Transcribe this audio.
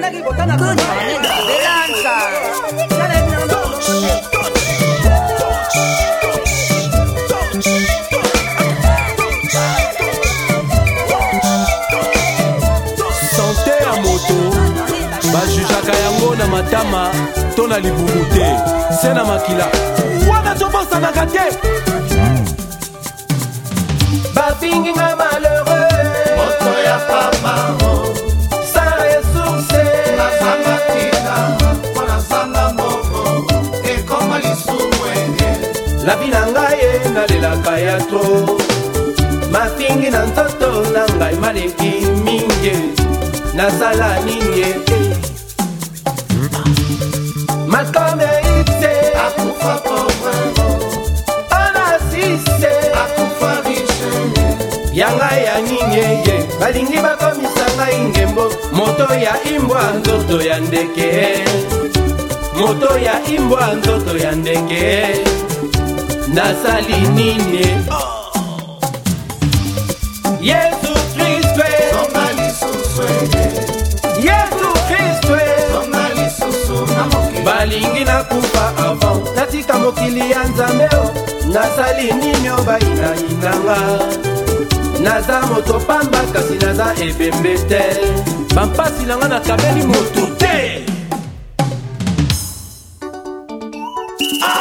ndenge kotanga elanza sante ya moto bajujaka yango na matama to na libumu te se na makila wana tobosanaka te hmm. bapinginga lavi na ngai ye nalelaka ya tro mafingi na nzoto na ngai maleki mingi nasala nini ye malcome ite akufa povre ona sise akufa riche ya ngai ya nini ye balingi bakomisa ngai ngembo moto ya imbwa nzoto ya ndeke moto ya imbwa nzoto ya ndeke nasali nini yesu kristue yesu kristue balingi nakufa avant natika mokili ya nzambe o nasali nini o bainainanga naza moto pamba kasi naza ebembe te bampasi nanga nakabeli motu te ah!